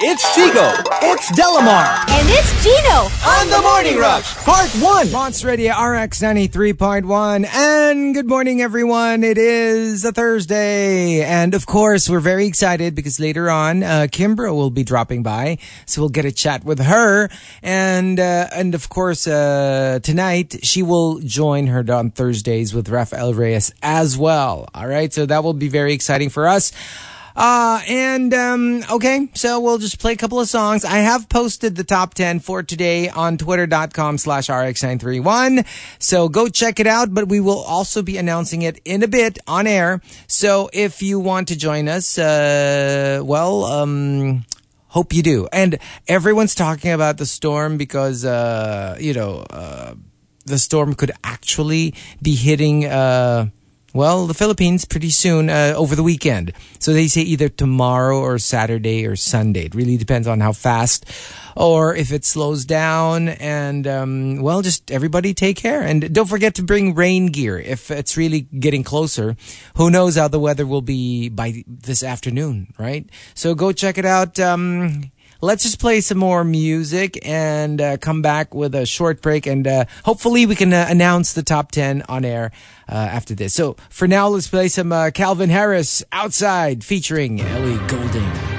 It's Chico. It's Delamar. And it's Gino. On the Morning Rush. Part 1. Monster Radio RX 93.1. And good morning, everyone. It is a Thursday. And of course, we're very excited because later on, uh, Kimbra will be dropping by. So we'll get a chat with her. And, uh, and of course, uh, tonight, she will join her on Thursdays with Rafael Reyes as well. All right. So that will be very exciting for us. Uh, and, um, okay, so we'll just play a couple of songs. I have posted the top 10 for today on twitter.com slash rx931. So go check it out, but we will also be announcing it in a bit on air. So if you want to join us, uh, well, um, hope you do. And everyone's talking about the storm because, uh, you know, uh, the storm could actually be hitting, uh, well, the Philippines pretty soon uh, over the weekend. So they say either tomorrow or Saturday or Sunday. It really depends on how fast or if it slows down. And, um, well, just everybody take care. And don't forget to bring rain gear if it's really getting closer. Who knows how the weather will be by this afternoon, right? So go check it out. Um, let's just play some more music and uh, come back with a short break. And uh, hopefully we can uh, announce the top 10 on air uh, after this. So for now, let's play some uh, Calvin Harris Outside featuring Ellie Goulding.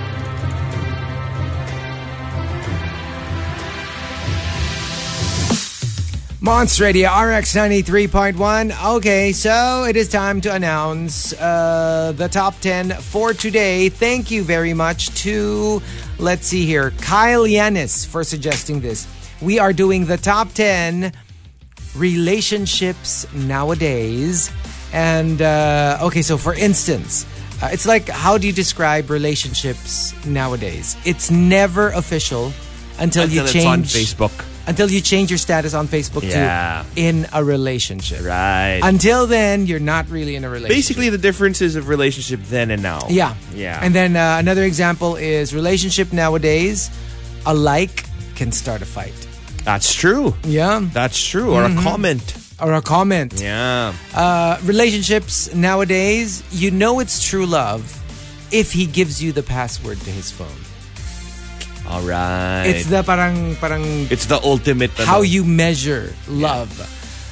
Monster Radio RX 93.1. Okay, so it is time to announce uh, the top 10 for today. Thank you very much to, let's see here, Kyle Yanis for suggesting this. We are doing the top 10 relationships nowadays. And, uh, okay, so for instance, uh, it's like how do you describe relationships nowadays? It's never official until, Until you it's change on Facebook. Until you change your status on Facebook Yeah. to in a relationship. Right. Until then, you're not really in a relationship. Basically, the differences of relationship then and now. yeah, Yeah. And then uh, another example is relationship nowadays. A like can start a fight. That's true. Yeah, That's true. Or a comment. or a comment. Yeah. Uh, relationships nowadays, you know it's true love if he gives you the password to his phone. All right. It's the parang parang It's the ultimate. how you measure love.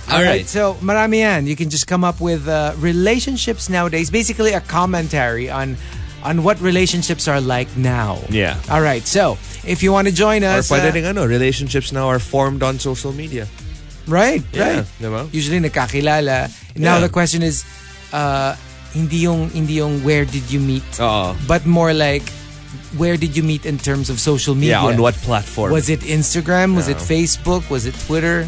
All right. Alright. So, marami yan. You can just come up with uh, relationships nowadays. Basically, a commentary on on what relationships are like now. Yeah. All right. So, if you want to join Or us, pwede uh, ano, relationships now are formed on social media. right, Yeah, right. diba? Usually nagkakilala. Now Yeah. the question is, uh, hindi yung hindi yung where did you meet, Oo. but more like where did you meet in terms of social media? Yeah, on what platform? Was it Instagram? Was it Facebook? Was it Twitter?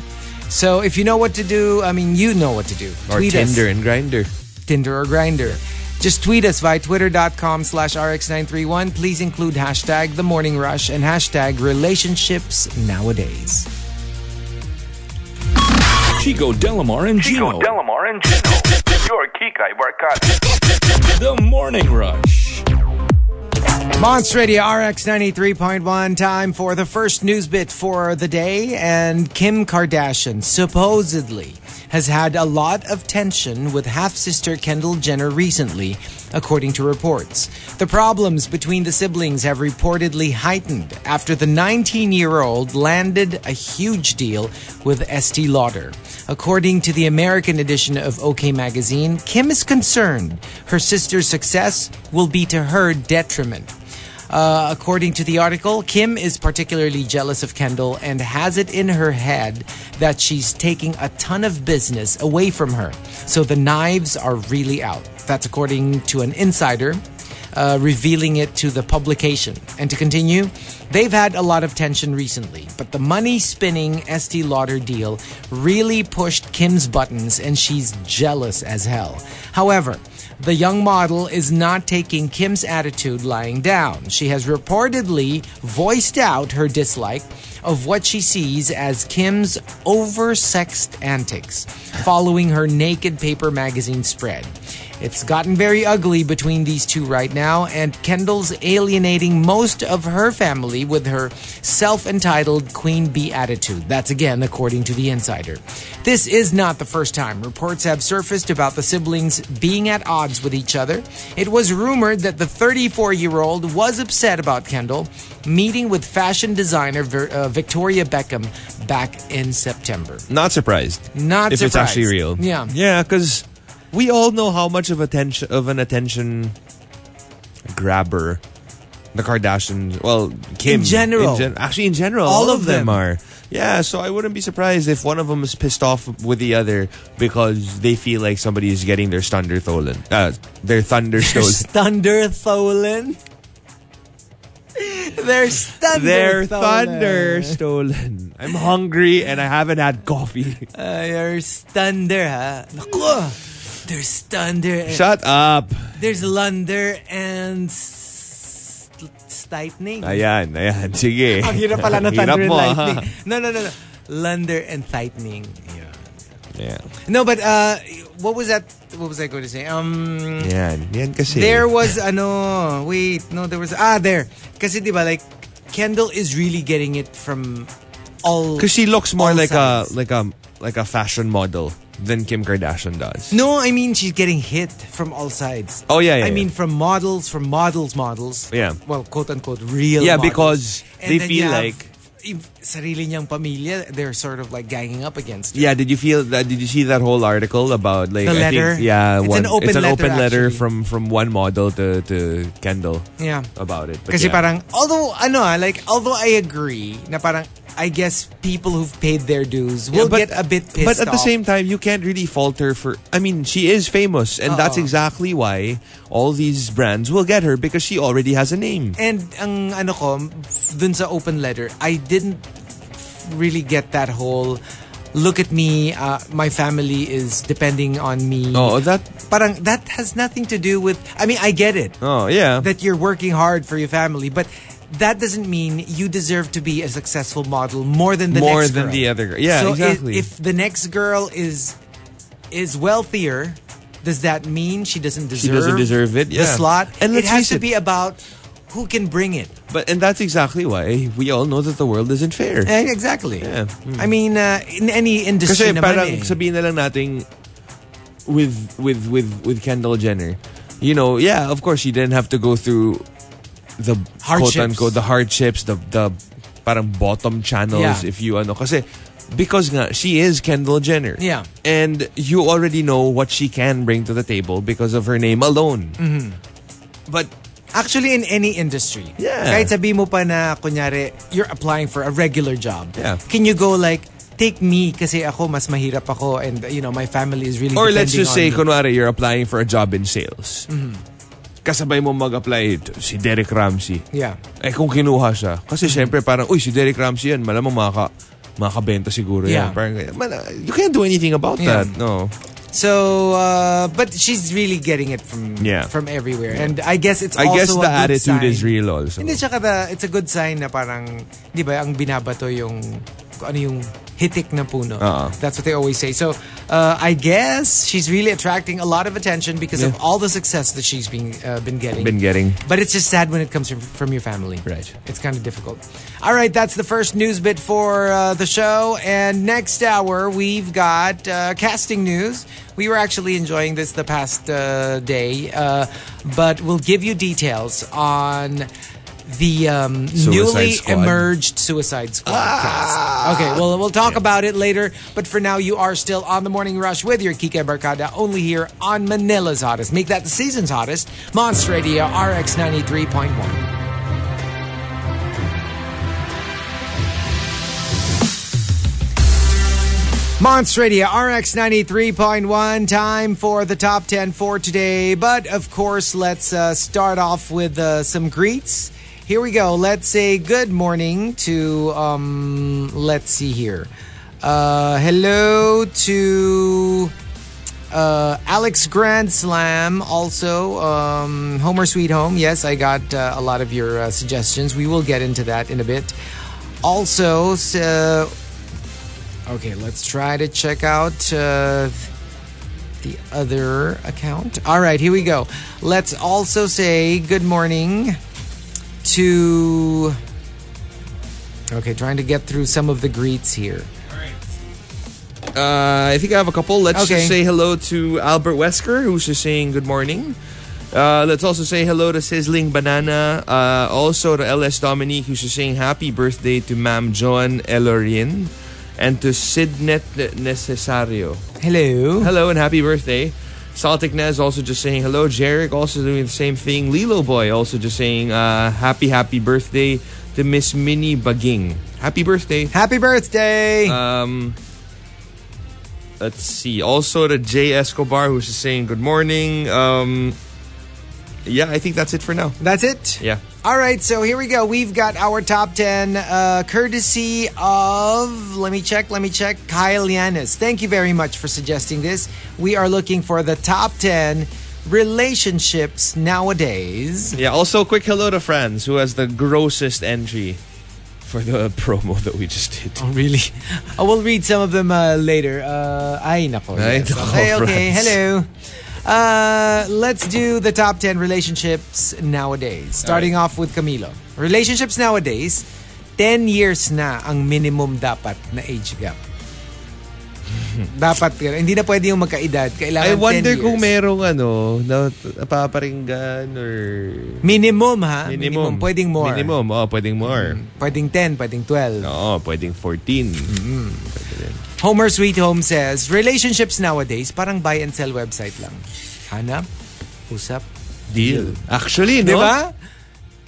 So if you know what to do, I mean, you know what to do. or tweet Tinder us. and Grindr. Tinder or Grindr. Just tweet us via twitter.com slash rx931. Please include hashtag the morning rush and hashtag relationships nowadays. Chico Delamar and Chico Delamar and Gino. Your Kikay Barkat. The Morning Rush. Monster Radio RX 93.1. Time for the first news bit for the day. And Kim Kardashian supposedly has had a lot of tension with half sister Kendall Jenner recently, according to reports. The problems between the siblings have reportedly heightened after the 19 year old landed a huge deal with Estee Lauder. According to the American edition of OK Magazine, Kim is concerned her sister's success will be to her detriment. Uh, according to the article, Kim is particularly jealous of Kendall and has it in her head that she's taking a ton of business away from her. So the knives are really out. That's according to an insider. Uh, revealing it to the publication. And to continue, they've had a lot of tension recently, but the money spinning Estee Lauder deal really pushed Kim's buttons and she's jealous as hell. However, the young model is not taking Kim's attitude lying down. She has reportedly voiced out her dislike of what she sees as Kim's oversexed antics following her naked paper magazine spread. It's gotten very ugly between these two right now, and Kendall's alienating most of her family with her self entitled Queen Bee attitude. That's again according to The Insider. This is not the first time reports have surfaced about the siblings being at odds with each other. It was rumored that the 34 year old was upset about Kendall meeting with fashion designer uh, Victoria Beckham back in September. Not surprised. Not if it's actually real. Yeah. Yeah, because we all know how much of attention of an attention grabber the Kardashians, well, Kim In general. gen- actually in general, All all, of them. them. are. Yeah, so I wouldn't be surprised if one of them is pissed off with the other because they feel like somebody is getting their thunder stolen. Uh, their thunder stolen. Thunder stolen. There's thunder. their thunder stolen. I'm hungry and I haven't had coffee. Uh, there's thunder, ha? Naku! There's thunder. and- Shut up. There's lunder and lightning. Ayan, ayan. Sige. Ang hirap pala Hirap thunder and ha? lightning. No, no, no, no. Lunder and lightning. Yeah. Yeah. No, but uh, what was that? What was I going to say? Um, Yan. Yan kasi. There was ano, wait, no, there was ah there. Kasi 'di ba like Kendall is really getting it from all Because she looks more like sides. a like a like a fashion model than Kim Kardashian does. No, I mean she's getting hit from all sides. Oh yeah, yeah. I yeah. mean from models, from models, models. Yeah. Well, quote unquote real yeah, models. because And they feel like sarili niyang pamilya, they're sort of like ganging up against her. yeah. Did you feel that? Did you see that whole article about like The I letter? Think, yeah, It's one, an open it's an letter, open letter actually. from from one model to to Kendall Yeah. about it. But Kasi yeah. parang, although, ano ah, like, although I agree na parang, I guess people who've paid their dues will Yeah, get a bit pissed But at the same time, you can't really fault her for. I mean, she is famous, and that's exactly why all these brands will get her because she already has a name. And ang ano ko, dun sa open letter, I didn't really get that whole, look at me, uh, my family is depending on me. Oh, that. Parang, that has nothing to do with, I mean, I get it. Oh, yeah. that you're working hard for your family, but that doesn't mean you deserve to be a successful model more than the More next than girl. the other girl. Yeah, so exactly. if the next girl is is wealthier, does that mean she doesn't deserve She doesn't deserve it? Yeah. the slot? And it has face to it- be about who can bring it. But and that's exactly why we all know that the world isn't fair. Eh, exactly. Yeah. I mean, uh, in any industry Kasi naman parang eh. sabihin na lang natin with with with with Kendall Jenner. You know, yeah, of course she didn't have to go through the Hardships. quote unquote the hardships, the the parang bottom channels Yeah. if you ano kasi because nga she is Kendall Jenner. Yeah. And you already know what she can bring to the table because of her name alone. Mm-hmm. But Actually, in any industry. Yeah. Kahit sabi mo pa na, kunyari, you're applying for a regular job. Yeah. Can you go like, take me kasi ako mas mahirap ako and you know, my family is really Or let's just say, me. kunwari, you're applying for a job in sales. Kasabay mo mag-apply si Derek Ramsey. Yeah. Eh kung kinuha siya. Kasi syempre parang, uy, si Derek Ramsey yan, malamang makaka, makakabenta siguro Yeah. yan. Parang, you can't do anything about Yeah. that. No. So, uh, but she's really getting it from Yeah. from everywhere. And I guess it's I also guess a the good attitude sign. is real also. Hindi siya kada, it's a good sign na parang, di ba, ang binabato yung, kung ano yung hitik na puno. Oo. That's what they always say. So, uh, I guess she's really attracting a lot of attention because of all the success that she's been, uh, been getting. Been getting. But it's just sad when it comes from, from your family. Right. It's kind of difficult. All right, that's the first news bit for uh, the show. And next hour, we've got uh, casting news. We were actually enjoying this the past uh, day, uh, but we'll give you details on the um, newly Squad. emerged Suicide Squad cast. Okay, well, we'll talk about it later. But for now, you are still on the morning rush with your Kikay Barkada, only here on Manila's hottest. Make that the season's hottest. Monster Radio RX 93.1. Monster Radio RX 93.1. Time for the top 10 for today. But of course, let's uh, start off with uh, some greets. Here we go. Let's say good morning to, um, let's see here. Uh, hello to uh, Alex Grand Slam. Also, um, Homer Sweet Home. Yes, I got uh, a lot of your uh, suggestions. We will get into that in a bit. Also, so, Okay, let's try to check out uh, the other account. All right, here we go. Let's also say good morning to. Okay, trying to get through some of the greets here. Uh, I think I have a couple. Let's Okay. just say hello to Albert Wesker, who's just saying good morning. Uh, let's also say hello to Sizzling Banana. Uh, also to LS Dominique, who's just saying happy birthday to Ma'am Joan Elorin. And to Sidnet Necesario. Hello. Hello and happy birthday. Saltic Nez also just saying hello. Jarek also doing the same thing. Lilo Boy also just saying uh, happy, happy birthday to Miss Minnie Baging. Happy birthday. Happy birthday. Um, let's see. Also to Jay Escobar, who's just saying good morning. Um, yeah, I think that's it for now. That's it? Yeah. All right, so here we go. We've got our top 10 uh, courtesy of, let me check, let me check, Kyle Yanis. Thank you very much for suggesting this. We are looking for the top 10 relationships nowadays. Yeah. Also, quick hello to Franz, who has the grossest entry for the promo that we just did. Oh, really? I will read some of them uh, later. Uh, ay, nako. Yes. Okay, okay. Hello. Uh, let's do the top 10 relationships nowadays. Starting off with Camilo. Relationships nowadays, 10 years na ang minimum dapat na age gap. dapat, ganun. hindi na pwede yung magkaedad. Kailangan I 10 wonder years. kung merong ano, na paparinggan or... Minimum ha? Minimum. Pwedeng more. Minimum, oh, pwedeng more. Pwedeng 10, pwedeng 12. Oo, pwedeng 14. Pwede rin. Homer Sweet Home says, relationships nowadays, parang buy and sell website lang. Hanap, usap, Deal. Actually, no? Di ba?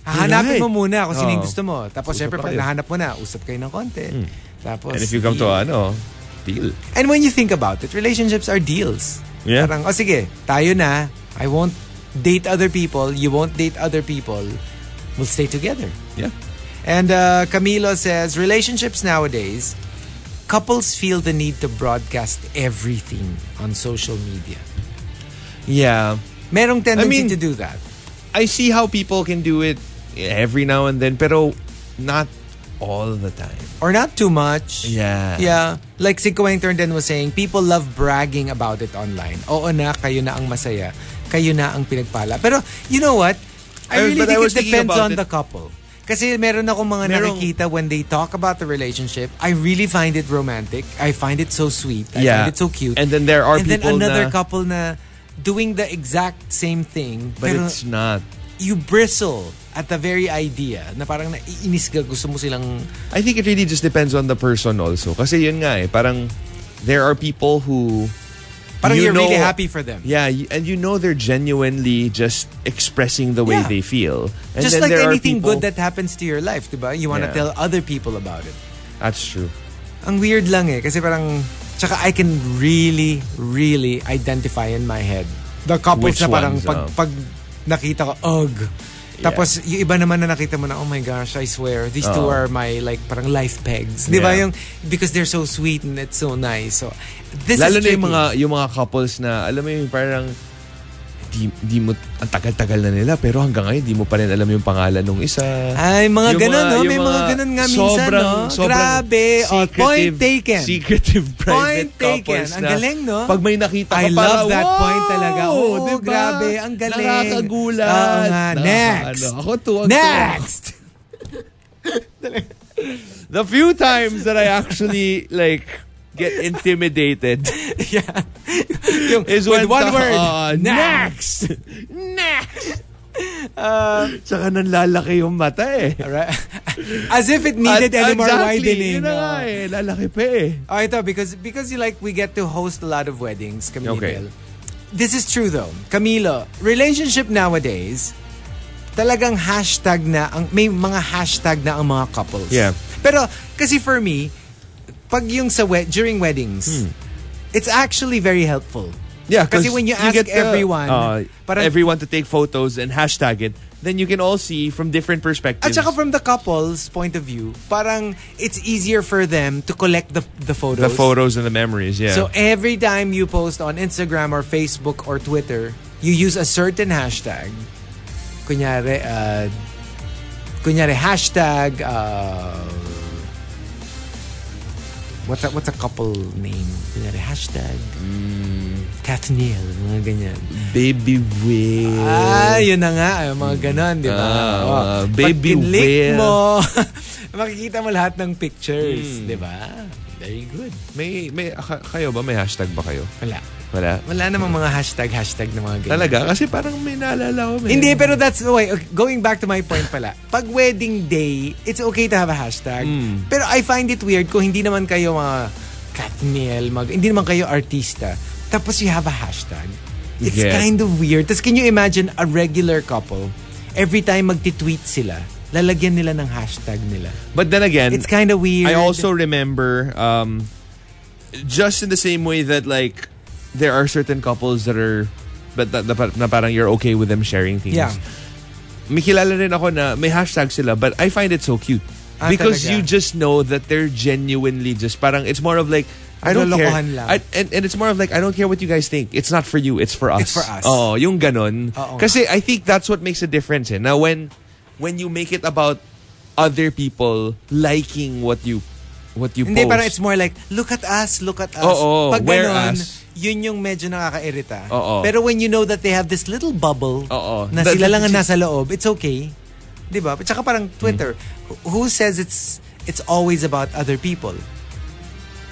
Hahanapin Right. mo muna kung sino Oo. gusto mo. Tapos Usap syempre, pag nahanap mo na, usap kayo ng konti. Tapos, And if you come to deal. ano, deal. And when you think about it, relationships are deals. Yeah. Parang, oh sige, tayo na. I won't date other people. You won't date other people. We'll stay together. Yeah. And uh, Camilo says, relationships nowadays, couples feel the need to broadcast everything on social media. Yeah. Merong tendency mean- to do that. I see how people can do it every now and then, pero not all the time. Or not too much. Yeah. Yeah. Like si Kuweng Turnden was saying, people love bragging about it online. Oo na, kayo na ang masaya. Kayo na ang pinagpala. Pero, you know what? I really I think was it depends on it. the couple. Kasi meron akong mga Merong- nakikita when they talk about the relationship, I really find it romantic. I find it so sweet. I Yeah. find it so cute. And then there are and then people another na- couple na doing the exact same thing. But pero it's not. you bristle at the very idea na parang naiinis ka, gusto mo silang I think it really just depends on the person also. Kasi yun nga eh, parang there are people who parang you you're really happy for them. Yeah, and you know they're genuinely just expressing the way Yeah. they feel. And Just then like are anything people- good that happens to your life, diba? You want to Yeah. tell other people about it. That's true. Ang weird lang eh, kasi parang, tsaka I can really, really identify in my head. The couples Which na parang ones, pag, oh? pag nakita ko, ugh. Tapos yung iba naman na nakita mo na, oh my gosh, I swear, these two Oo. are my like parang life pegs. Di ba Yeah. yung, because they're so sweet and it's so nice. So, this Lalo is na yung tricky. mga, yung mga couples na, alam mo yung parang, di, di mo, ang tagal-tagal na nila, pero hanggang ngayon, di mo pa rin alam yung pangalan ng isa. Ay, mga Yung ganun, no? May mga ganun nga minsan, sobrang, no? Sobrang Grabe. Oh, point taken. Secretive private Point taken. Ang galing, no? Pag may nakita ka I para, love that wow! point talaga. Oo, Diba? grabe. Ang galing. Nakakagulat. Oo nga. Next. ano, ako tuwag Next! The few times that I actually, like, get intimidated yeah. Yung, is with one ta- word. Ah, next! next! Tsaka nanlalaki yung mata eh. Alright. As if it needed At- any more exactly, widening. Yun na nga Oh. eh. Lalaki pa eh. Oh, ito, because, because you like, we get to host a lot of weddings, Camilo. Okay. This is true though. Camilo, relationship nowadays, talagang hashtag na, ang, may mga hashtag na ang mga couples. Yeah. Pero, kasi for me, pag yung sa wed during weddings, it's actually very helpful. Yeah, because when you ask get the- everyone, uh, parang- everyone to take photos and hashtag it, then you can all see from different perspectives. At saka from the couple's point of view, parang it's easier for them to collect the, the photos. the photos and the memories, yeah. So every time you post on Instagram or Facebook or Twitter, you use a certain hashtag. Kunyari, uh, kunyari hashtag, uh, What's a, what's a couple name? Kunyari, hashtag Mm. Kathniel, mga ganyan. Baby whale. Ah, yun na nga. Ay, mga ganon, di ba? Ah, Oh, baby pag whale. mo, makikita mo lahat ng pictures, Hmm. di ba? Very good. May, may, ka- kayo ba? May hashtag ba kayo? Wala. Wala. Wala namang mga hashtag, hashtag na mga ganyan. Talaga? Kasi parang may naalala ko. May, Hindi, pero that's, wait, okay, going back to my point pala. Pag wedding day, it's okay to have a hashtag. Mm. Pero I find it weird kung hindi naman kayo mga Katniel, mag, hindi naman kayo artista. Tapos you have a hashtag. It's Yes. kind of weird. Tapos can you imagine a regular couple, every time magti-tweet sila, lalagyan nila ng hashtag nila. But then again, It's kind of weird. I also remember, um, just in the same way that like, there are certain couples that are, but that, na, na parang you're okay with them sharing things. Yeah. May kilala rin ako na may hashtag sila, but I find it so cute. Ah, because talaga? you just know that they're genuinely just parang, it's more of like, I don't care. I, and, and it's more of like, I don't care what you guys think. It's not for you, it's for us. It's for us. Oh, yung ganon. Oo. Kasi I think that's what makes a difference. Eh. Now, when when you make it about other people liking what you what you Hindi, post. parang it's more like, look at us, look at us. Oo, Pag whereas- ganon, yun yung medyo nakakairita. Oo. Pero when you know that they have this little bubble Oo. na That- sila lang ang nasa loob, it's okay. Di ba? At saka parang Twitter, who says it's it's always about other people?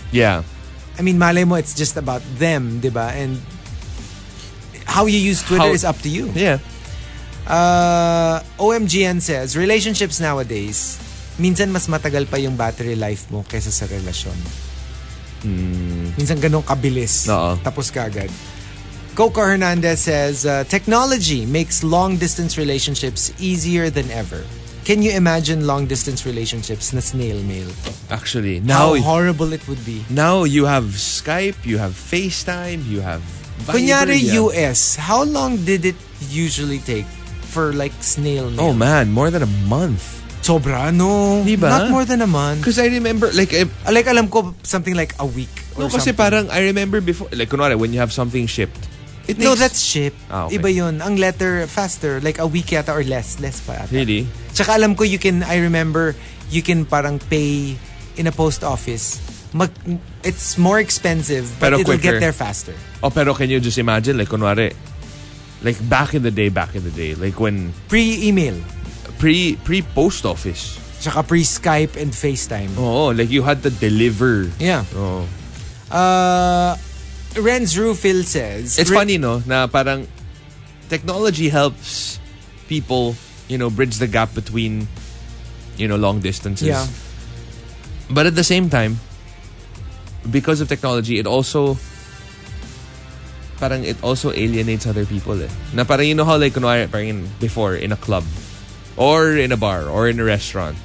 yeah. I mean, malay mo, it's just about them, di ba? And how you use Twitter How- is up to you. Yeah. Uh, OMGN says, relationships nowadays, minsan mas matagal pa yung battery life mo kaysa sa relasyon. Minsan ganun kabilis. Oo. Tapos kagad. Coco Hernandez says, uh, technology makes long-distance relationships easier than ever. Can you imagine long-distance relationships na snail mail? Actually, How now horrible it would be. now you have Skype, you have FaceTime, you have Viber, Kunyari have- US, how long did it usually take for like snail mail? Oh man, more than a month. Sobra, no. Di ba? Not more than a month. Because I remember like eh, Like alam ko something like a week or no, kasi something. parang I remember before like kunwari when you have something shipped. It No, takes- that's ship. Ah, okay. Iba yun. Ang letter, faster. Like a week yata or less. Less pa yata. really. Tsaka alam ko you can, I remember, you can parang pay in a post office. Mag, it's more expensive, but Pero it'll quicker. get there faster. Oh, pero can you just imagine like kunwari like back in the day, back in the day, like when Pre-email. Pre pre post office. Tsaka pre-Skype and FaceTime. Oh, like you had to deliver. Yeah. Oh. Uh, Renz Rufil says... It's funny, no? Na parang technology helps people, you know, bridge the gap between, you know, long distances. Yeah. But at the same time, because of technology, it also parang it also alienates other people eh. Na parang you know how like kunwari, parang in, before in a club or in a bar or in a restaurant,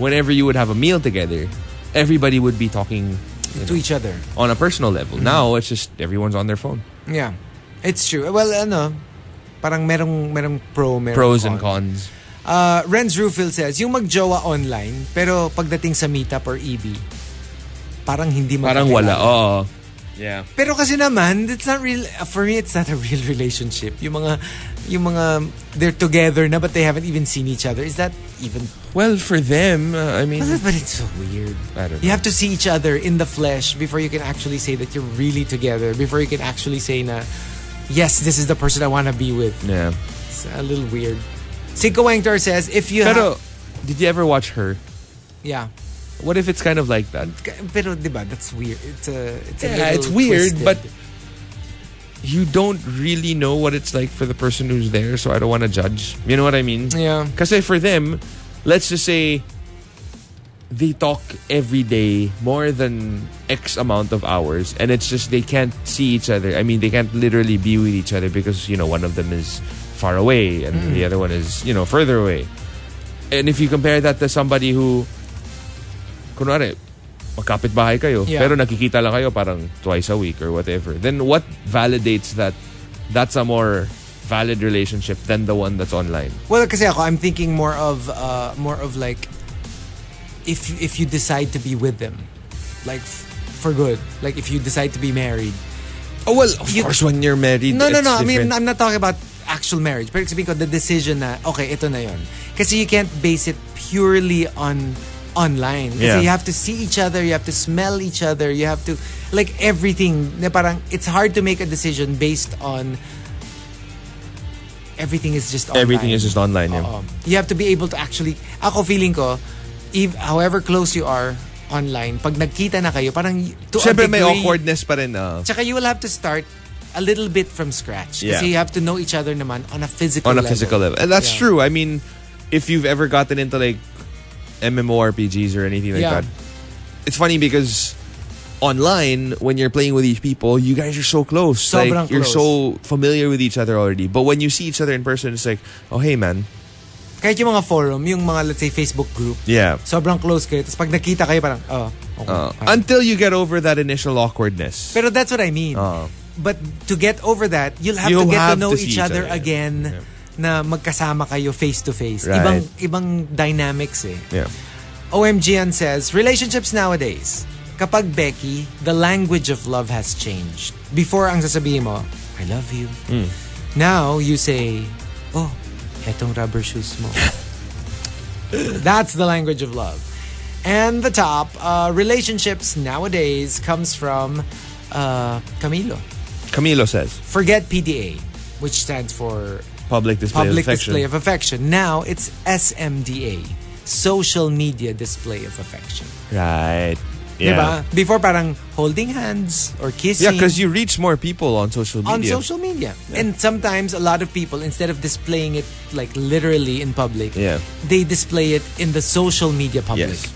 whenever you would have a meal together, everybody would be talking To know, each other. on a personal level. Mm-hmm. Now it's just everyone's on their phone. Yeah. It's true. Well, ano, parang merong, merong pro, merong Pros con. and cons. Uh, Renz Rufil says, yung magjowa online, pero pagdating sa meetup or EB, parang hindi Parang wala. Oo. Yeah. Pero kasi naman, it's not real, for me, it's not a real relationship. Yung mga, yung mga, they're together na but they haven't even seen each other. Is that even, Well, for them, uh, I mean, but it's so weird. I don't know. You have to see each other in the flesh before you can actually say that you're really together. Before you can actually say na, yes, this is the person I want to be with. Yeah. It's a little weird. Cinco Wangtor says, if you Pero, did you ever watch her? yeah. What if it's kind of like that? Pero di ba, that's weird. It's a, it's a Yeah, it's weird, twisted. but you don't really know what it's like for the person who's there, so I don't want to judge. You know what I mean? yeah. Because for them, let's just say they talk every day more than X amount of hours, and it's just they can't see each other. I mean, they can't literally be with each other because you know one of them is far away and Mm. the other one is you know further away. And if you compare that to somebody who, kunwari, magkapit bahay kayo, Yeah. pero nakikita lang kayo parang twice a week or whatever, then what validates that that's a more valid relationship than the one that's online? Well, kasi ako, I'm thinking more of, uh, more of like, if if you decide to be with them, like f- for good, like if you decide to be married. Oh, well, of You- course, when you're married, No, no, it's no. I mean, different. I'm not talking about actual marriage. Pero sabihin ko, the decision na, okay, ito na yon. Kasi you can't base it purely on online. Yeah. you have to see each other, you have to smell each other, you have to like everything. Na parang it's hard to make a decision based on everything is just online. Everything is just online. Yeah. You have to be able to actually ako feeling ko if however close you are online, pag nagkita na kayo, parang to Siyempre a may awkwardness pa rin. ah. Tsaka you will have to start a little bit from scratch. Yeah. Kasi you have to know each other naman on a physical on a level. physical level. And that's Yeah. true. I mean, if you've ever gotten into like MMORPGs or anything like Yeah. that, it's funny because online when you're playing with these people, you guys are so close. Sobrang like you're so familiar with each other already. But when you see each other in person, it's like, oh hey man, Kahit yung mga forum, yung mga let's say Facebook group, yeah. sobrang close kayo. Tapos pag nakita kayo parang, oh, okay. Uh, fine. until you get over that initial awkwardness. Pero that's what I mean. Uh, But to get over that, you'll have You to get have to know to see each other, again Yeah. Na magkasama kayo face to face. Right. Ibang ibang dynamics eh. yeah. OMGN says, relationships nowadays, kapag Becky, the language of love has changed. Before ang sasabihin mo, I love you. Hmm. Now you say, oh, etong rubber shoes mo. That's the language of love. And the top, uh, relationships nowadays comes from uh, Camilo. Camilo says Forget PDA, which stands for public display Public of affection. Display of Affection. Now it's SMDA, Social Media Display of Affection. right. Yeah. Diba? Before parang holding hands or kissing. Yeah, because you reach more people on social media. on social media. And sometimes a lot of people, instead of displaying it like literally in public, Yeah. they display it in the social media public. Yes.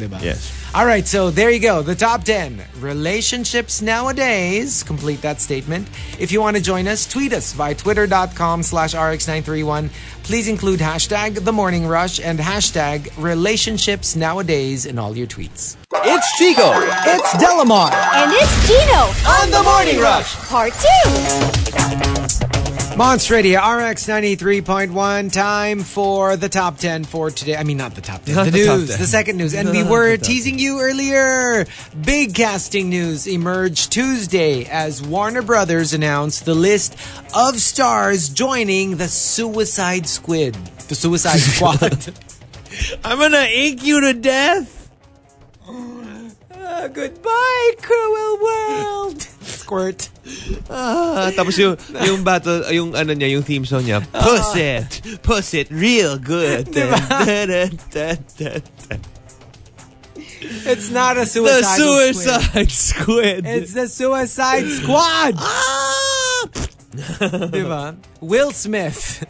Diba? Yes. All right, so there you go. The top 10 relationships nowadays. Complete that statement. If you want to join us, tweet us via twitter.com slash rx931. Please include hashtag the morning rush and hashtag relationships nowadays in all your tweets. It's Chico. It's Delamar. And it's Gino. On the Morning Rush. Part 2. Monster Radio RX 93.1. Time for the top 10 for today. I mean, not the top 10, Not the, the news, 10. the second news. And we were teasing you earlier. Big casting news emerged Tuesday as Warner Brothers announced the list of stars joining the Suicide Squid. The Suicide Squad. I'm gonna ink you to death. Ah, goodbye, cruel world. Squirt. Ah, tapos yung yung battle, yung ano niya, yung theme song niya. Puss it, puss it, real good. Diba? It's not a The suicide squid. Suicide Squid. It's the Suicide Squad. ah! Diba? Will Smith,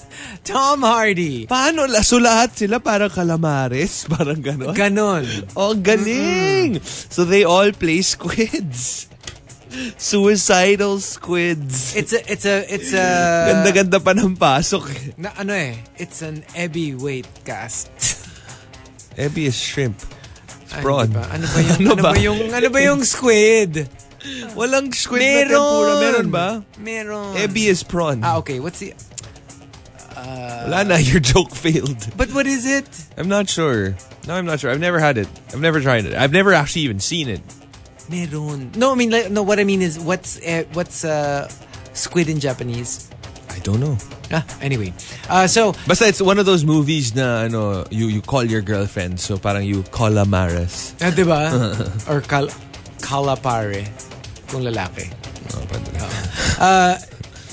Tom Hardy, Paano? So lahat sila parang calamares? Parang gano'n? ganon. oh, galing! So they all play squids. Suicidal squids. It's a, it's a, it's a, Ganda-ganda pa ng pasok. na, ano eh, it's an heavyweight cast. Ebi is shrimp. Ay, Prawn. diba? Ano ba yung, Ano ano, ba? ba yung, ano ba yung squid? Walang squid na tempura. Meron ba? Meron. Ebi is prawn. Ah, okay. What's the, Wala na, your joke failed. but what is it? I'm not sure. No, I'm not sure. I've never had it. I've never tried it. I've never actually even seen it. Meron. No, I mean, like, no, what I mean is, what's, eh, what's, uh, squid in Japanese? I don't know. Ah, anyway. Uh, so, Basta it's one of those movies na ano, you you call your girlfriend so parang you call amaras. ah, diba? or kal, kalapare, kung lalaki. Uh,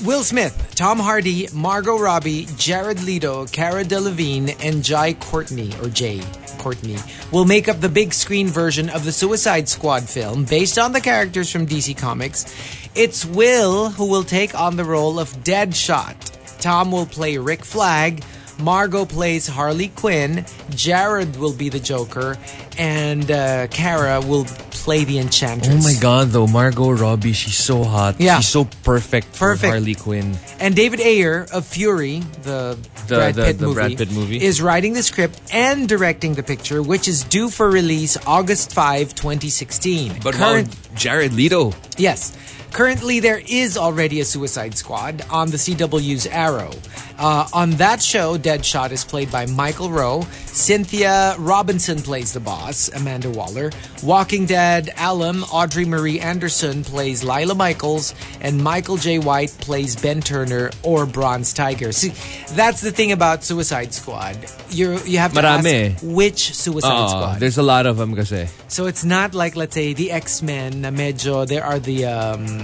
Will Smith, Tom Hardy, Margot Robbie, Jared Leto, Cara Delevingne, and Jai Courtney, or Jay Courtney, will make up the big screen version of the Suicide Squad film based on the characters from DC Comics. It's Will who will take on the role of Deadshot. Tom will play Rick Flag. Margot plays Harley Quinn. Jared will be the Joker. And uh, Cara will play the Enchantress. Oh my god though, Margot Robbie, she's so hot. Yeah. She's so perfect, for Perfect. Harley Quinn. And David Ayer of Fury, the, The- Brad, the- Pitt the movie, Brad Pitt movie. is writing the script and directing the picture, which is due for release August 5, 2016. But Current, wow, Jared Leto. yes. Currently, there is already a Suicide Squad on the CW's Arrow. Uh, on that show, Deadshot is played by Michael Rowe. Cynthia Robinson plays the boss, Amanda Waller. Walking Dead alum Audrey Marie Anderson plays Lyla Michaels, and Michael Jai White plays Ben Turner or Bronze Tiger. See, that's the thing about Suicide Squad. You you have to Marami. ask which Suicide Oo, Squad. there's a lot of them kasi. So it's not like let's say the X-Men na medyo there are the um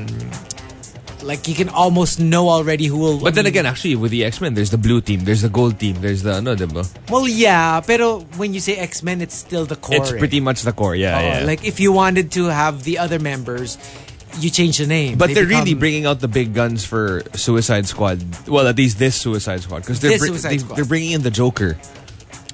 like you can almost know already who will But then again, actually, with the X-Men, there's the blue team, there's the gold team, there's the, ano, diba? Well, yeah, pero when you say X-Men it's still the core. It's eh. pretty much the core, yeah, Oo, yeah. Like if you wanted to have the other members, you change the name. but They they're really bringing out the big guns for Suicide Squad. Well, at least this Suicide Squad. Because they're, Suicide they, Squad. they're bringing in the Joker.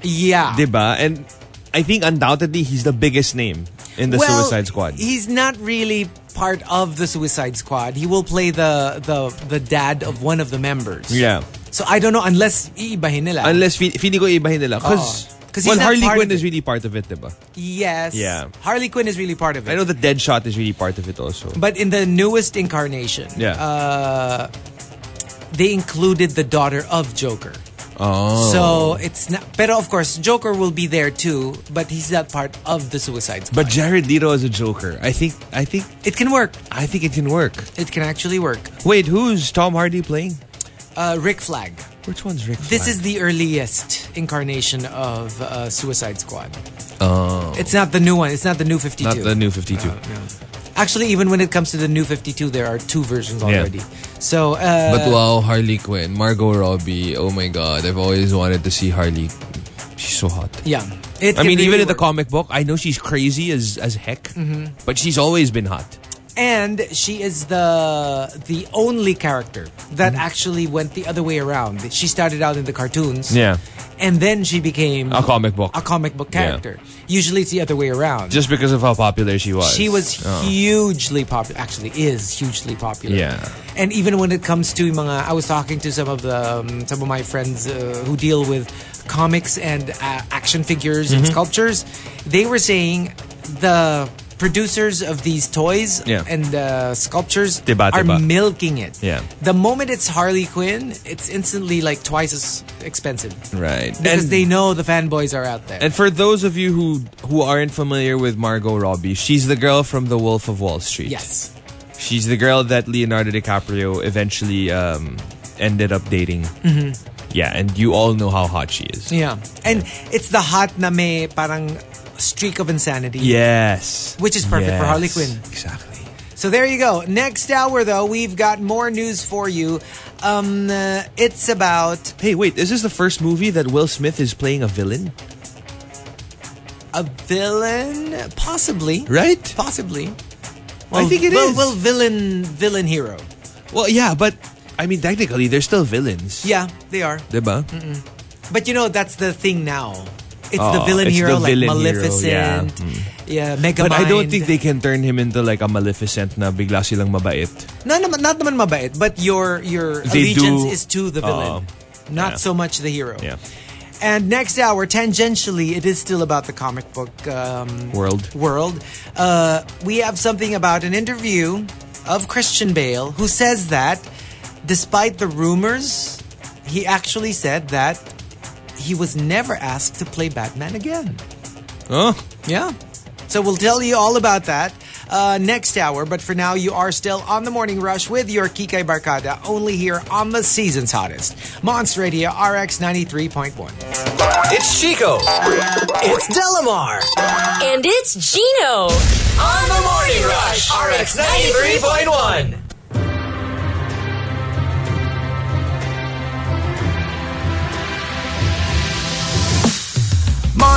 Yeah. Diba? And I think undoubtedly he's the biggest name in the well, Suicide Squad. He's not really part of the Suicide Squad. He will play the the the dad of one of the members. Yeah. So I don't know unless iibahin nila. Unless fe- feeling ko ibahin nila. Because Oo. 'Cause well, Harley Quinn is really part of it, diba? yes. Yeah. Harley Quinn is really part of it. I know the Deadshot is really part of it also. But in the newest incarnation, Yeah. uh, they included the daughter of Joker. Oh. So it's not. But of course, Joker will be there too. But he's not part of the Suicide Squad. But Jared Leto as a Joker, I think, I think, it can work. I think it can work. It can actually work. Wait, who's Tom Hardy playing? Uh, Rick Flag. Which one's Rick? This is the earliest incarnation of uh, Suicide Squad. oh, It's not the new one. It's not the new 52. not the new Fifty Two. Actually, even when it comes to the new 52, there are two versions already. Yeah. So, uh, But wow, Harley Quinn, Margot Robbie. Oh my God, I've always wanted to see Harley. She's so hot. yeah. It I can mean, even really in the comic book, I know she's crazy as as heck, but she's always been hot. And she is the the only character that Mm-hmm. actually went the other way around. She started out in the cartoons, Yeah, and then she became a comic book. a comic book Yeah. character. Usually, it's the other way around. Just because of how popular she was. she was Oh. hugely popular. Actually, is hugely popular. Yeah. And even when it comes to mga, I was talking to some of the um, some of my friends uh, who deal with comics and uh, action figures Mm-hmm. and sculptures. They were saying the producers of these toys Yeah. and uh, sculptures Diba, are milking it. Yeah. The moment it's Harley Quinn, it's instantly like twice as expensive right. because and, they know the fanboys are out there. and for those of you who who aren't familiar with Margot Robbie, she's the girl from The Wolf of Wall Street. yes. She's the girl that Leonardo DiCaprio eventually um, ended up dating. Yeah, and you all know how hot she is. Yeah. And it's the hot na may parang streak of insanity. Yes. Which is perfect for Yes. Harley Quinn. Exactly. So there you go. Next hour, though, we've got more news for you. Um, uh, it's about Hey, wait, is this the first movie that Will Smith is playing a villain? a villain, possibly, Right? possibly. I think it well, is. Well, villain, villain, hero. Well, yeah, but I mean, technically, they're still villains. Yeah, they are. Diba? But you know, that's the thing now. It's the Oh, villain it's hero, the like villain hero, Maleficent. Yeah, Mega But I don't think they can turn him into like a Maleficent na bigla silang mabait. No, naman, not naman mabait, but your your They allegiance do- is to the villain, Oh, not yeah. so much the hero. Yeah. And next hour, tangentially, it is still about the comic book um, World. World. Uh, we have something about an interview of Christian Bale, who says that, despite the rumors, he actually said that he was never asked to play Batman again. Oh, Yeah. So we'll tell you all about that uh, next hour. But for now, you are still on the morning rush with your Kikay Barkada, only here on the season's hottest. Monster Radio RX 93.1. It's Chico. It's Delamar. And it's Gino. On the Morning Rush. RX 93.1.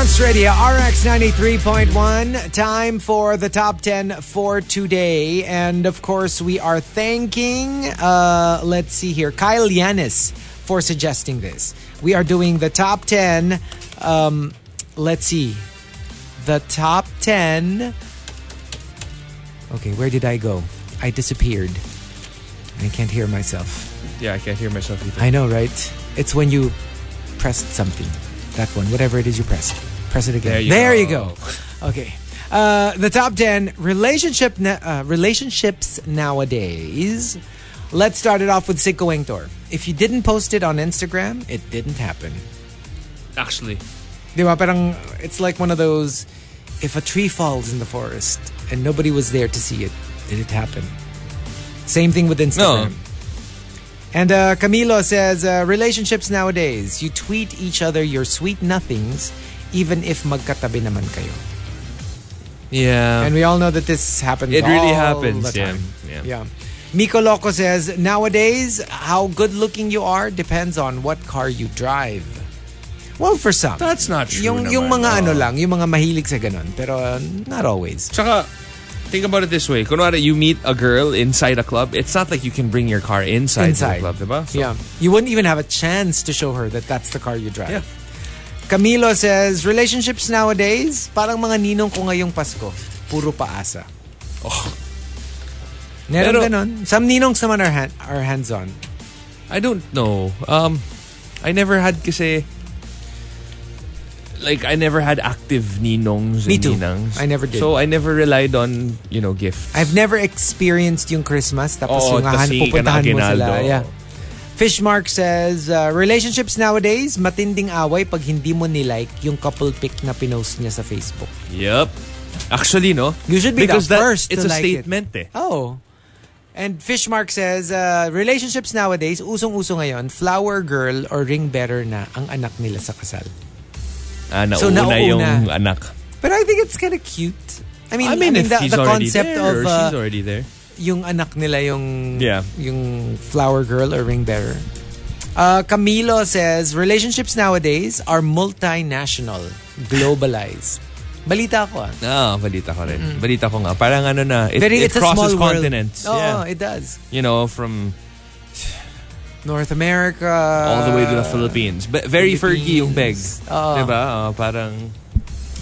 Monster Radio RX 93.1. Time for the top 10 for today. And of course, we are thanking, uh, let's see here, Kyle Yanis for suggesting this. We are doing the top 10. Um, let's see. The top 10. Okay, where did I go? I disappeared. I can't hear myself. yeah, I can't hear myself either. I know, right? It's when you pressed something. That one, whatever it is you press. Press it again. There you you go. go. Okay. Uh, the top 10 relationship na- uh, relationships nowadays. Let's start it off with Siko Engtor. If you didn't post it on Instagram, it didn't happen. Actually. Parang, it's like one of those, if a tree falls in the forest and nobody was there to see it, did it happen? Same thing with Instagram. No. And uh, Camilo says, uh, relationships nowadays, you tweet each other your sweet nothings even if magkatabi naman kayo. Yeah. And we all know that this happens It really all happens, yeah. Yeah. yeah. Miko Loco says, nowadays, how good looking you are depends on what car you drive. Well, for some. That's not true Yung, yung naman, mga oh. ano lang, yung mga mahilig sa ganun. Pero uh, not always. Tsaka, think about it this way. Kunwari, you meet a girl inside a club, it's not like you can bring your car inside, Inside. the club, diba? So, yeah. You wouldn't even have a chance to show her that that's the car you drive. Yeah. Camilo says, relationships nowadays, parang mga ninong ko ngayong Pasko. Puro paasa. Oh. Meron Pero- ganun. Some ninongs naman are, hand, are hands-on. I don't know. Um, I never had kasi... Like, I never had active ninongs Me and too. ninangs. I never did. So, I never relied on, you know, gifts. I've never experienced yung Christmas tapos Oo, yung ahan, pupuntahan mo sila. Yeah. Fishmark says, uh, relationships nowadays, matinding away pag hindi mo nilike yung couple pic na pinost niya sa Facebook. Yep. Actually, no? You should be because the that- first it's to a like it. statement eh. Oh. And Fishmark says, uh, relationships nowadays, usong-uso ngayon, flower girl or ring bearer na ang anak nila sa kasal. Ah, nauna So, nauna. yung anak. But I think it's kind of cute. I mean, I mean, the, he's the already concept there of uh, she's already there. Yung anak nila yung Yeah. yung flower girl or ring bearer. Uh, Camilo says relationships nowadays are multinational, globalized. Balita ko ah. Ah, balita ko rin. Balita ko nga. Parang ano na, it, Very, it it's a small crosses world. continents. Oo, yeah. it does. You know, from North America. all the way to the Philippines. But very Fergie yung beg. Philippines. Oo. Diba? Ah, parang,